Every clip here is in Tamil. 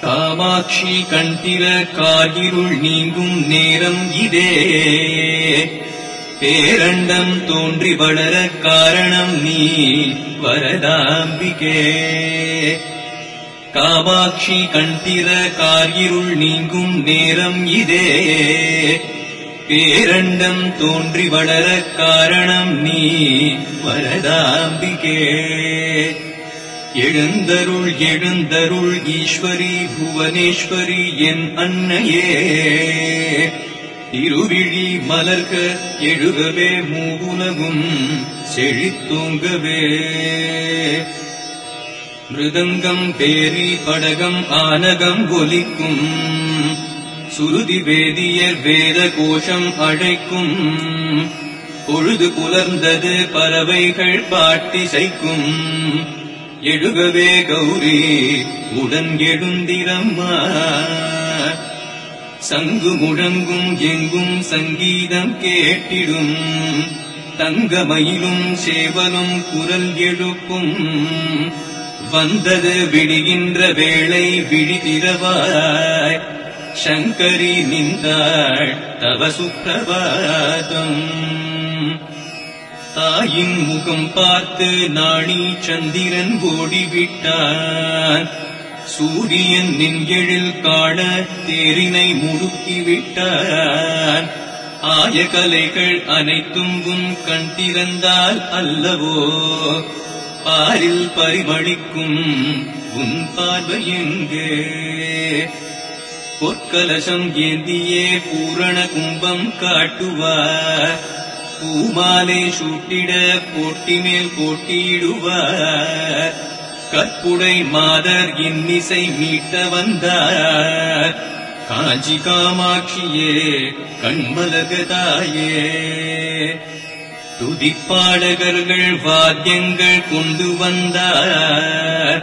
காமாட்சி கண்திர காகிருள் நீங்கும் நேரம் இதே. பேரண்டம் தோன்றி வளர காரணம் நீ வரதாம்பிகே. காமாட்சி கண்திர கார்கிருள் நீங்கும் நேரம் இதே. பேரண்டம் தோன்றி வளர காரணம் நீ வரதாம்பிகே. எழுந்தருள் எழுந்தருள் ஈஸ்வரி புவனேஸ்வரி என் அன்னையே. திருவிழி மலர்க எழுகவே மூவுலகும் செழித்தூங்கவே மிருதங்கம் பேரி படகம் ஆனகம் ஒலிக்கும். சுருதி வேதியர் வேத கோஷம் அழைக்கும். பொழுது புலர்ந்தது பறவைகள் பாட்டிசைக்கும். எழுகவே கௌரி உடன் எழுந்திரம்மா. சங்கு முழங்கும் எங்கும் சங்கீதம் கேட்டிடும். தங்க மயிலும் சேவலும் குரல் எழுப்பும். வந்தது விடுகின்ற வேளை விழிதிரவாய். சங்கரி நின்றாள் தவ சுப்பிரபாதம். தாயின் முகம் பார்த்து நாணி சந்திரன் ஓடிவிட்டான். சூரியன் நெஞ்செழில் காண தேரினை முடுக்கிவிட்டான். ஆய கலைகள் அனைத்தும் உன் கண் திறந்தால் அல்லவோ? பாரில் பரிமளிக்கும் உன் பார்வை எங்கே? பொற்கலசம் ஏந்தியே பூரண கும்பம் காட்டுவார். பூமாலை சூட்டிட போட்டி மேல் போட்டியிடுவார். கற்புடை மாதர் இன்னிசை மீட்ட வந்தார். காஞ்சி காமாட்சியே கண்மலகதாயே துதிப்பாடகர்கள் வாத்தியங்கள் கொண்டு வந்தார்.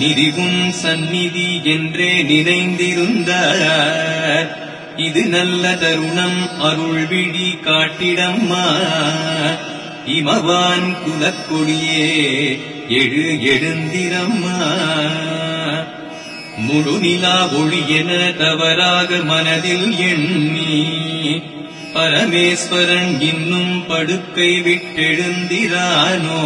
நிதிவும் சந்நிதி என்றே நினைந்திருந்தார். இது நல்ல தருணம் அருள் விழி காட்டிடம்மா. இமவான் குலக்கொடியே எழு எழுந்திரம்மா. முழுநிலா ஒளியென தவறாக மனதில் எண்ணி பரமேஸ்வரன் இன்னும் படுக்கை விட்டெழுந்திரானோ.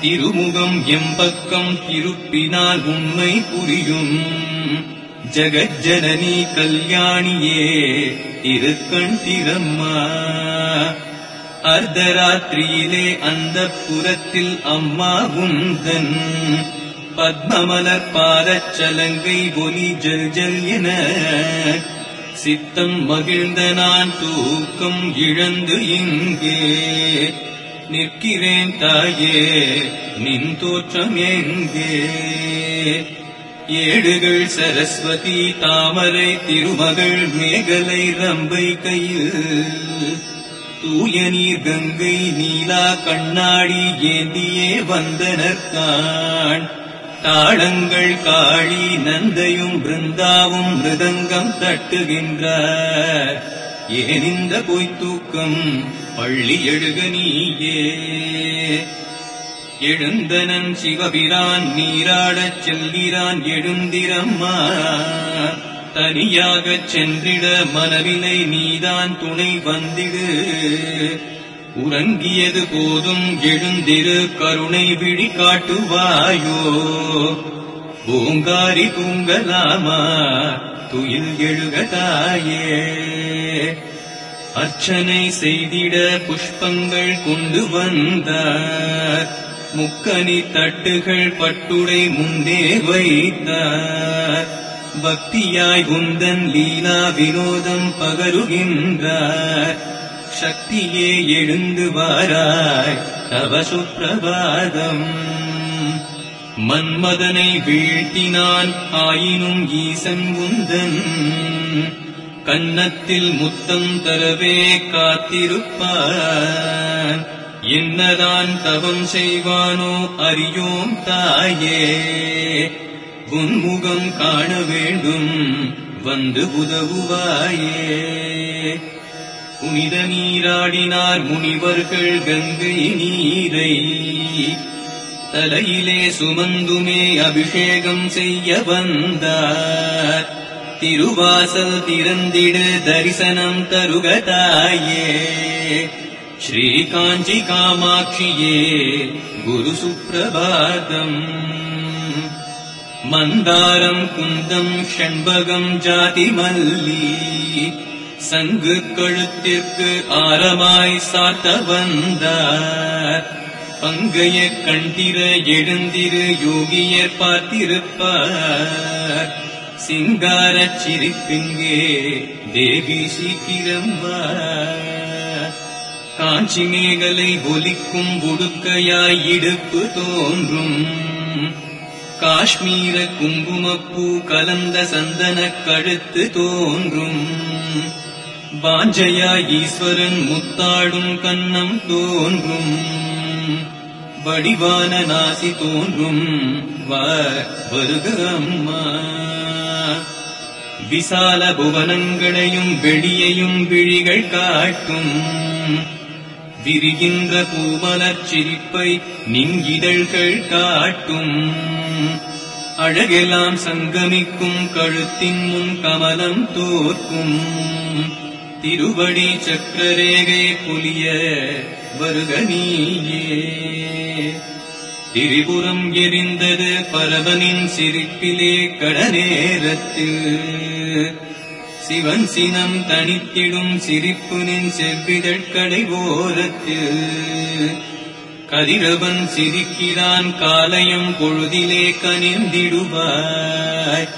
திருமுகம் எம்பக்கம் திருப்பினால் உண்மை புரியும். ஜகஜனனி கல்யாணியே திருக்கண் திறம்மா. அர்த்தராத்திரியிலே அந்த புறத்தில் அம்மா உந்தன். பத்மமலர் பாதச் சலங்கை ஒலி ஜல் ஜல் என. சித்தம் மகிழ்ந்த நான் தூக்கம் இழந்து இங்கே. நிற்கிறேன் தாயே நின் தோற்றம் எங்கே? ஏடுகள் சரஸ்வதி தாமரை திருமகள் மேகலை ரம்பை கையில் தூய நீர் கங்கை நீலா கண்ணாடி ஏந்தியே வந்தனர்கான் தாளங்கள் காளி நந்தையும் பிருந்தாவும் மிருதங்கம் தட்டுகின்றார் ஏனிந்த பொய்த்தூக்கம் பள்ளி எழுக நீயே. எழுந்தனன் சிவபிரான் நீராடச் செல்கிறான் எழுந்திரம்மா. தனியாகச் சென்றிட மனவிலை நீதான் துணை வந்திடு. உறங்கியது போதும் எழுந்திரு கருணை விழி காட்டுவாயோ பூங்காரி தூங்கலாமா? துயில் எழுகதாயே அர்ச்சனை செய்திட புஷ்பங்கள் கொண்டு வந்தார். முக்கணி தட்டுகள் பட்டுடை முன்னே வைத்தார். பக்தியாய் உந்தன் லீலா வினோதம் பகருகின்றார். சக்தியே எழுந்து வாராய் தவ சுப்பிரபாதம். மன்மதனை வீழ்த்தினான் ஆயினும் ஈசன் உந்தன் கண்ணத்தில் முத்தம் தரவே காத்திருப்பான். என்னதான் தவம் செய்வானோ அறியோம் தாயே. உன்முகம் காண வேண்டும் வந்து உதவுவாயே. புனித நீராடினார் முனிவர்கள் கங்கை நீரை. தலையிலே சுமந்துமே அபிஷேகம் செய்ய வந்தார். திருவாசல் திறந்திடு தரிசனம் தருகதாயே தாயே ஸ்ரீ காஞ்சி காமாட்சியே குரு சுப்பிரபாதம் மந்தாரம் குந்தம் ஷண்பகம் ஜாதி மல்லி சங்கு கழுத்திற்கு ஆரமாய் சாத்த வந்தார். பங்கைய கண்டிர எழுந்திரு யோகியர் பார்த்திருப்பார். சிங்காரச் சிரிப்பிங்கே தேவி சீக்கிரம் வார். காஞ்சி மேகலை ஒலிக்கும் ஒடுக்கையாய் இடுப்பு தோன்றும். காஷ்மீர குங்குமப்பூ கலந்த சந்தன கழுத்து தோன்றும். வாஞ்சையா ஈஸ்வரன் முத்தாடும் கண்ணம் தோன்றும். வடிவான நாசி தோன்றும். வருக அம்மா. விசால புவனங்களையும் வெளியையும் விழிகள் காட்டும். விரிகின்ற பூமலர் சிரிப்பை நிங்கிதழ்கள் காட்டும். அழகெல்லாம் சங்கமிக்கும் கழுத்தின் முன் கமலம் தோற்கும் திருவடி சக்கரரேகை புலிய வருக திரிபுரம் எரிந்தது பரவனின் சிரிப்பிலே கடநேரத்தில். சிவன் சினம் தனித்திடும் சிரிப்பு நின் செவ்விதழ்கடை ஓரத்தில் கதிரவன் சிரிக்கிறான் காலையும் பொழுதிலே கனிந்திடுவாய்.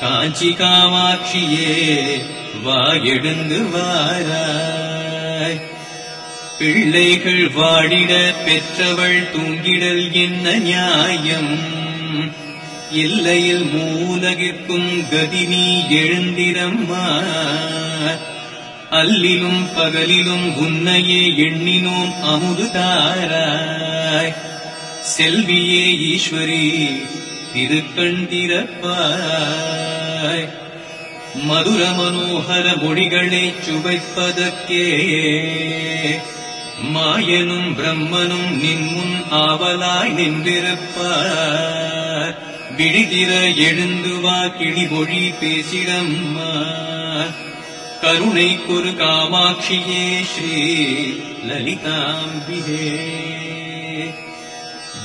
காஞ்சி காமாட்சியே வா எழுந்து வாராய். பிள்ளைகள் வாடிட பெற்றவள் தூங்கிடல் என்ன நியாயம்? எல்லையில் மூலகிற்கும் கதி நீ எழுந்திரம்மா அல்லிலும் பகலிலும் உன்னையே எண்ணினோம் அமுது தாராய். செல்வியே ஈஸ்வரி திருக்கண் திறப்பாய். மதுர மனோகர மொழிகளை சுவைப்பதற்கே. மாயனும் பிரம்மனும் நின் முன் ஆவலாய் நின்றிருப்பார். விழிதிர எழுந்து வா கிளிமொழி பேசிடம்மா. கருணை குரு காமாட்சியே ஸ்ரீ லலிதாம்பிகே.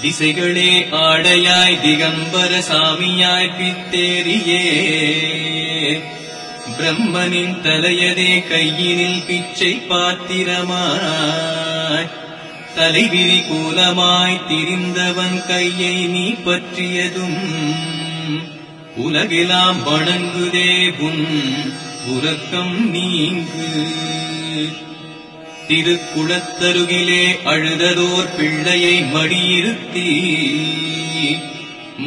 திசைகளே ஆடையாய் திகம்பர சாமியாய் பித்தேரியே பிரம்மனின் தலையதே கையினில் பிச்சை பாத்திரமாய். தலைவிரி கூலமாய் திரிந்தவன் கையை நீ பற்றியதும். உலகெலாம் வணங்குதே உன் உறக்கம் நீங்கு. திருக்குளத்தருகிலே அழுததோர் பிள்ளையை மடியிருத்தி.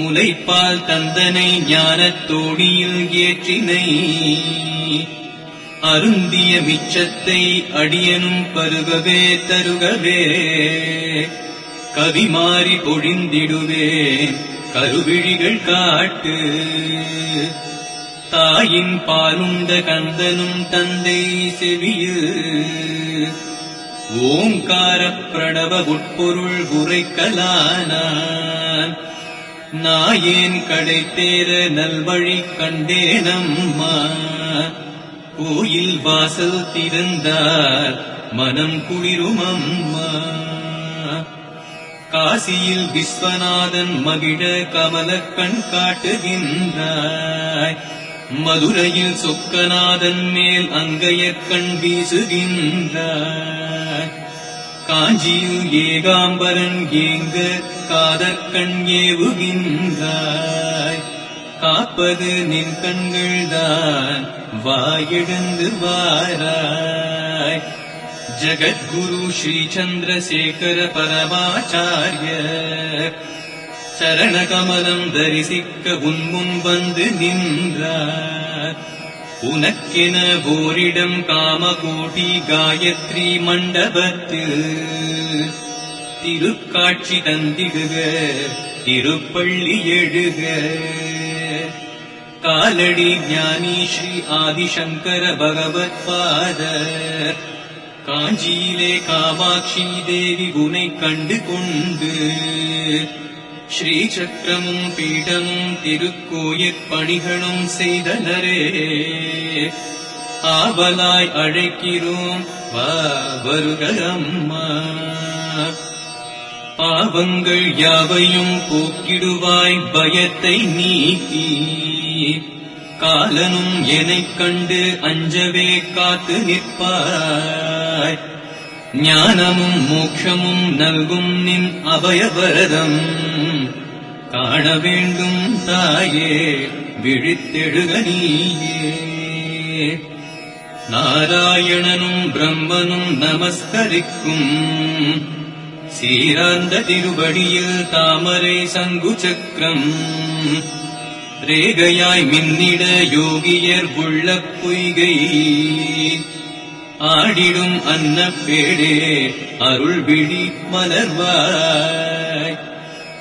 முலைப்பால் தந்தனை ஞானத்தோடியில் ஏற்றினை. அருந்திய மிச்சத்தை அடியனும் பருகவே தருகவே. கவி மாறி பொழிந்திடுவே கருவிழிகள் காட்டு. தாயின் பாலுண்ட கந்தனும் தந்தை செவியில் ஓங்கார பிரணவ உட்பொருள் உரைக்கலானான். நாயேன் கடை தேர நல்வழி கண்டேனம்மா. கோயில் வாசல் திறந்தார். மனம் குளிரும் அம்மா. காசியில் விஸ்வநாதன் மகிழ கமலக் கண் காட்டுகின்றாய். மதுரையில் சொக்கநாதன் மேல் அங்கையக் கண் வீசுகின்றாய். காஞ்சியில் ஏகாம்பரன் ஏங்க காதற்கண் ஏவுகின்றாய். காப்பது நின் கண்கள்தான் வாயிழந்து வாராய். ஜகத்குரு ஸ்ரீ சந்திரசேகர பரமாச்சாரிய சரணகமலம் தரிசிக்க உன்முன் வந்து நின்றார். உனக்கென ஓரிடம் காமகோட்டி காயத்ரி மண்டபத்து திருக்காட்சி தந்திடுக திருப்பள்ளி எழுக. காலடி ஞானி ஸ்ரீ ஆதிசங்கர பகவத் பாதர் காஞ்சியிலே காமாட்சி தேவி உனை கண்டு கொண்டு ஸ்ரீ சக்கரமும் பீடமும் திருக்கோயிற் பணிகளும் செய்தனரே ஆவலாய் அழைக்கிறோம் வா வருக பாவங்கள் யாவையும் போக்கிடுவாய் பயத்தை நீக்கி தாயே காலனும் எனக் கண்டு அஞ்சவே காத்து நிற்பாய். ஞானமும் மோட்சமும் நல்கும் நின் அபயபரதம் காண வேண்டும் தாயே விழித்தெழுக நீயே. நாராயணனும் பிரம்மனும் நமஸ்கரிக்கும். சீராந்த திருவடியில் தாமரை சங்கு சக்கரம் ரேகையாய் மின்னிட யோகியர் உள்ள பொய்கை. ஆடிடும் அன்ன பேடே அருள் விழி மலர்வாய்.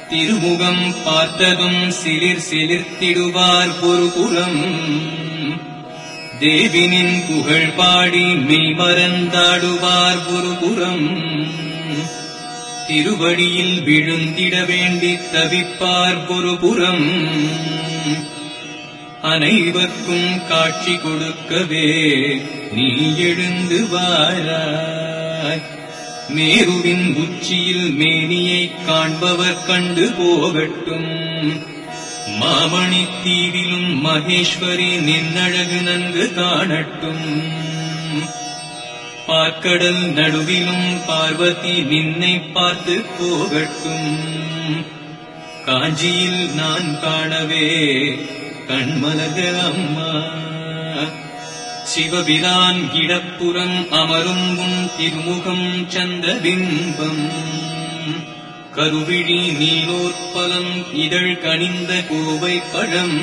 திருமுகம் பார்த்ததும் சிலிர் சிலிர்த்திடுவார் பொறுபுறம் தேவினின் புகழ் பாடி மெய் மறந்தாடுவார் ஒருபுறம் திருவடியில் விழுந்திட வேண்டி தவிப்பார் ஒருபுறம் அனைவர்க்கும் காட்சி கொடுக்கவே நீ எழுந்து வாராய். மேருவின் உச்சியில் மேனியை காண்பவர் கண்டு போகட்டும். மாமணி தீவிலும் மகேஸ்வரி நின்னழகு நன்கு காணட்டும். பார்க்கடல் நடுவிலும் பார்வதி நின்னை பார்த்து போகட்டும். காஞ்சியில் நான் காணவே கண்மலக அம்மா. சிவபிரான் இடப்புறம் அமரும் உன் திருமுகம் சந்த பிம்பம் கருவிழி நீலோற்பலம் இதழ் கனிந்த கோவை பழம்.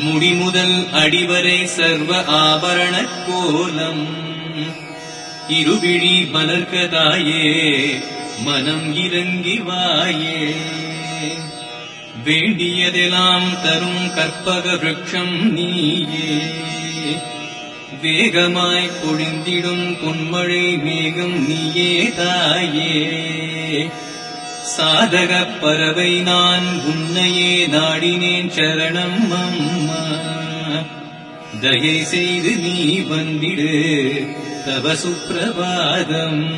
முடிமுதல் அடிவரை சர்வ ஆபரண கோலம். இருவிழி மலர்கதாயே மனம் இறங்கி வாயே. வேண்டியதெல்லாம் தரும் கற்பக விரக்ஷம் நீயே. வேகமாய் பொழிந்திடும் பொன்மழை மேகம் நீயே தாயே. சாதக பறவை நான் உன்னையே நாடினேன் சரணம் அம்மா. தயை செய்து நீ வந்திடு தவ சுப்பிரபாதம்.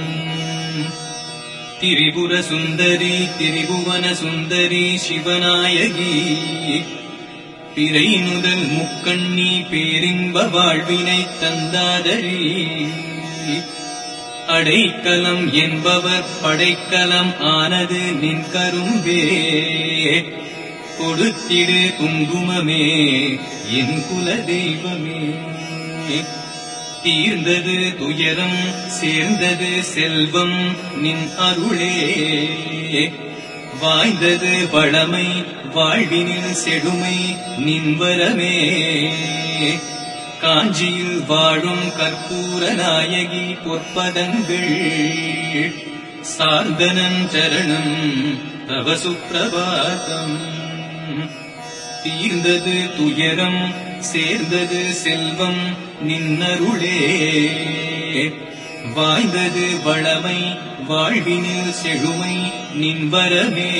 திரிபுர சுந்தரி திரிபுவன சுந்தரி சிவநாயகி. பிறை முதல் முக்கண்ணி பேரின்ப வாழ்வினை தந்தாதரீ அடைக்கலம் என்பவர் படைக்கலம் ஆனது நின் கரும்பே கொடுத்திடு குங்குமமே என் குல தெய்வமே தீர்ந்தது துயரம் சேர்ந்தது செல்வம் நின் அருளே. வாய்ந்தது வளமை வாழ்வினில் செழுமை நின் வரமே காஞ்சியில் வாழும் கற்பூர நாயகி பொற்பதங்கள் சார்ந்தனன் சரணம் தவ சுப்பிரபாதம் தீர்ந்தது துயரம் சேர்ந்தது செல்வம் நின்னருளே. வாய்ந்தது வளமை வாழ்வினில் செழுமை நின் வரமே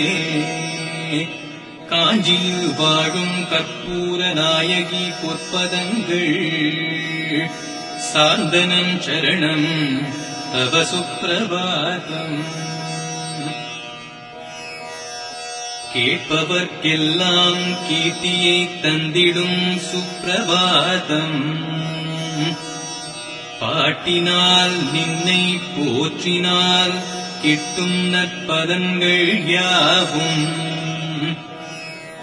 காஞ்சியில் வாழும் கற்பூர நாயகி பொற்பதங்கள். சாந்தனம் சரணம் தவ சுப்பிரபாதம். கேட்பவர்க்கெல்லாம் கீர்த்தியை தந்திடும் சுப்பிரபாதம். பாட்டினால் நின்னை போற்றினால் கிட்டும் நற்பதங்கள் யாவும்.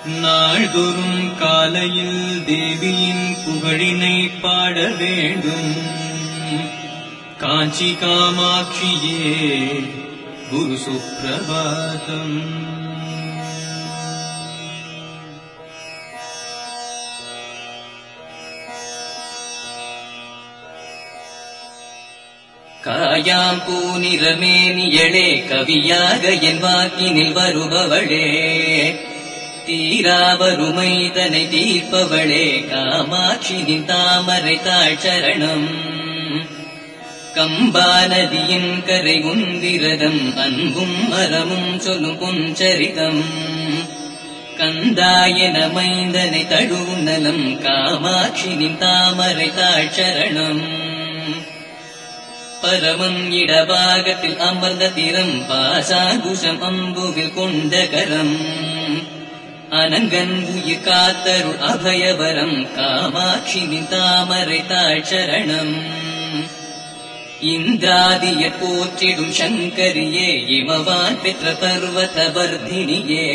நாள்தோறும் காலையில் தேவியின் புகழினை பாட வேண்டும். காஞ்சி காமாட்சியே குரு சுப்பிரபாதம். காயாம் பூநிறமேனியளே கவியாக என் வாக்கினில் வருபவளே. தீராவருமைதனை தீர்ப்பவளே காமாட்சி தாமரை தாழ் சரணம் கம்பா நதியின் கரை உந்திரதம் அன்பும் மரமும் சொல்லும் பொஞ்சரிதம் கந்தாயன மைந்தனை தழுவும் நலம் காமாட்சினின் தாமரை தாழ்ச்சரணம். பரமம் இடபாகத்தில் அமர்ந்த திறம் பாசாகுஷம் அம்புவில் கொண்ட கரம். அனங்கன் உயிர் காத்தரு அபயவரம் காமாட்சி தாமரை தாழ்ச்சரணம் இந்திராதிய போற்றிடும் சங்கரியே இமவான் பெற்ற பர்வத வர்தினியே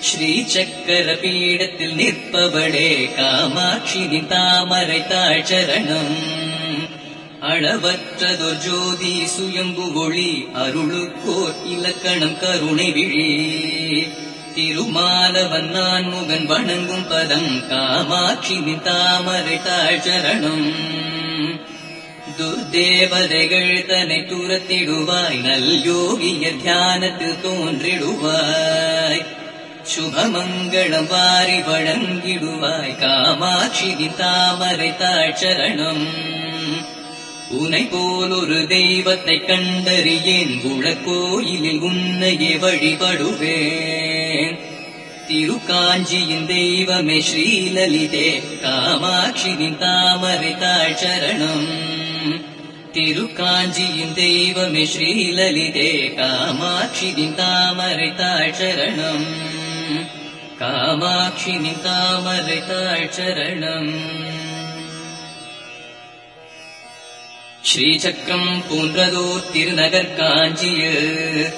ஸ்ரீ சக்கர பீடத்தில் நிற்பவளே காமாட்சி தாமரை தாழ்ச்சரணம். அளவற்றதொரு ஜோதி சுயம்பு ஒளி அருளுக்கோர் இலக்கணம் கருணை விழி. திருமாலவன் நான் முகன் வணங்கும் பதம் காமாட்சி தாமரை தாழ்ச்சரணம். துர்தேவதைகள் தன்னை துரத்திடுவாய் நல் யோகிய தியானத்து தோன்றிடுவாய். சுபமங்களம் வாரி வழங்கிடுவாய் காமாட்சி தாமரை தாழ்ச்சரணம். உனை போல் ஒரு தெய்வத்தை கண்டறியேன். குளக்கோயிலில் உன்னையே வழிபடுவேன். திருக்காஞ்சியின் தெய்வமே ஸ்ரீலலிதே. காமாட்சியின் தாமரை தாழ்ச்சரணம். திருக்காஞ்சியின் தெய்வமே ஸ்ரீலலிதே. காமாட்சியின் தாமரை தாழ்ச்சரணம். காமாட்சியின் தாமரை தாழ்ச்சரணம். ஸ்ரீசக்கரம் போன்றதோர் திருநகர் காஞ்சியில்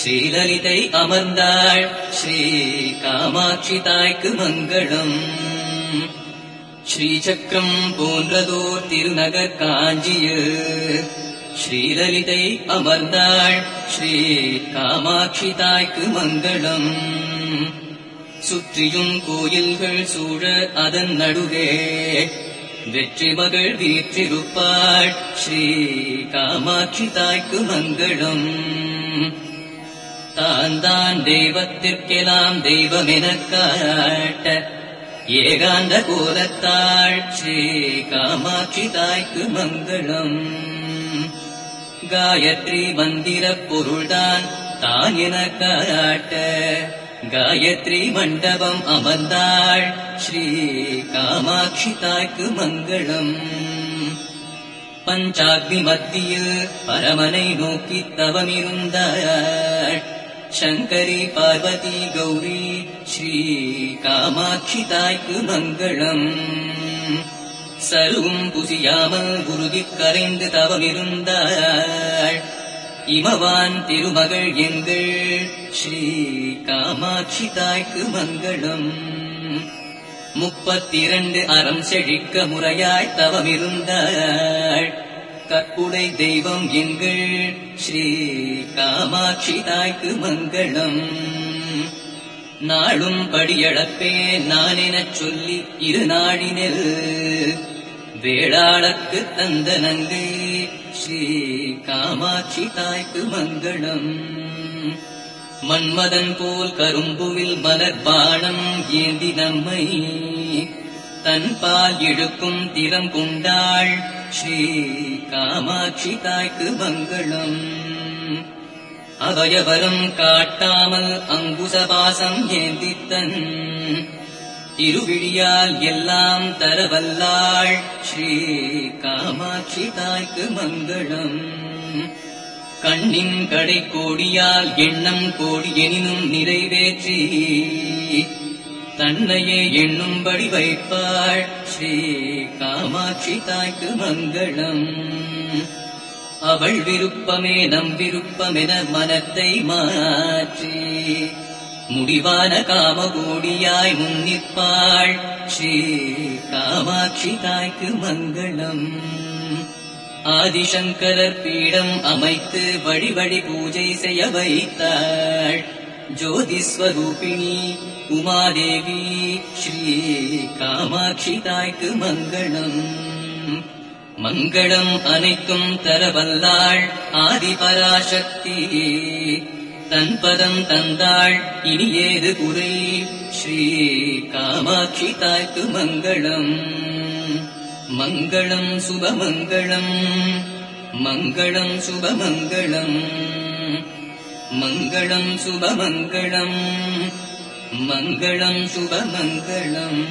ஸ்ரீலலிதை அமர்ந்தாள் ஸ்ரீ காமாட்சி தாய்க்கு மங்களம். ஸ்ரீசக்கரம் போன்றதோர் திருநகர் காஞ்சியில் ஸ்ரீலலிதை அமர்ந்தாள் ஸ்ரீ காமாட்சி தாய்க்கு மங்களம். சுற்றியும் கோயில்கள் சூழ அதன் நடுவே வெற்றி மகள் வீற்றிருப்பாள் ஸ்ரீ காமாட்சி தாய்க்கு மங்களம். தான் தான் தெய்வத்திற்கெல்லாம் தெய்வமெனக் காட்ட ஏகாந்த கோலத்தாள் ஸ்ரீ காமாட்சி தாய்க்கு மங்களம். காயத்ரி மந்திர பொருள்தான் தான் என காட்ட. காயத்ரி மண்டபம் அமர்ந்தாள் ஸ்ரீ காமாட்சி தாய்க்கு மங்களம் பஞ்சாக்னி மத்தியில் பரமனை நோக்கி தவமிருந்தாள் சங்கரி பார்வதி கௌரி ஸ்ரீ காமாட்சி தாய்க்கு மங்களம் சருவும் புசியாமல் குருகி கரைந்து தவமிருந்தாள் இமவான் திருமகள் எங்கள் ஸ்ரீ காமாட்சி தாய்க்கு மங்களம். முப்பத்திரண்டு அறம் செழிக்க முறையாய் தவமிருந்தாள். கற்புடை தெய்வம் எங்கள் ஸ்ரீ காமாட்சி தாய்க்கு மங்களம். நாளும் படியளப்பே நானெனச் சொல்லி இரு நாடினில் வேளாளக்கு தந்த நங்கை ஸ்ரீ காமாட்சி தாய்க்கு மங்களம். மன்மதன் போல் கரும்புவில் மலர்பாணம் ஏந்தி நம்மை தன் பால் இழுக்கும் திறம் கொண்டாள் ஸ்ரீ காமாட்சி தாய்க்கு மங்களம். அவயவரம் காட்டாமல் அங்குசபாசம் ஏந்தித்தன் இருவிழியால் எல்லாம் தரவல்லாள் ஸ்ரீ காமாட்சி தாய்க்கு மங்களம். கண்ணின் கடை கோடியால் எண்ணம் கோடி எனினும் நிறைவேற்றி தன்னையே எண்ணும்படி வைப்பாள் ஸ்ரீ காமாட்சி தாய்க்கு மங்களம். அவள் விருப்பமே நம் விருப்பமென மனத்தை மாற்றி முடிவான காமகோடியாய் முன்னிற்பாள். ஸ்ரீ காமாட்சி தாய்க்கு மங்களம். ஆதிசங்கரர் பீடம் அமைத்து வழிவழி பூஜை செய்ய வைத்தாள். ஜோதிஸ்வரூபிணி உமாதேவி ஸ்ரீ காமாட்சி தாய்க்கு மங்களம். மங்களம் அனைத்தும் தரவல்லாள் ஆதிபராசக்தி. தன் பதம் தந்தாள் இனி ஏது குறை. ஸ்ரீ காமாட்சி தாய்க்கு மங்களம். மங்களம் சுபமங்களம். மங்களம் சுபமங்களம். மங்களம் சுபமங்களம். மங்களம் சுபமங்களம்.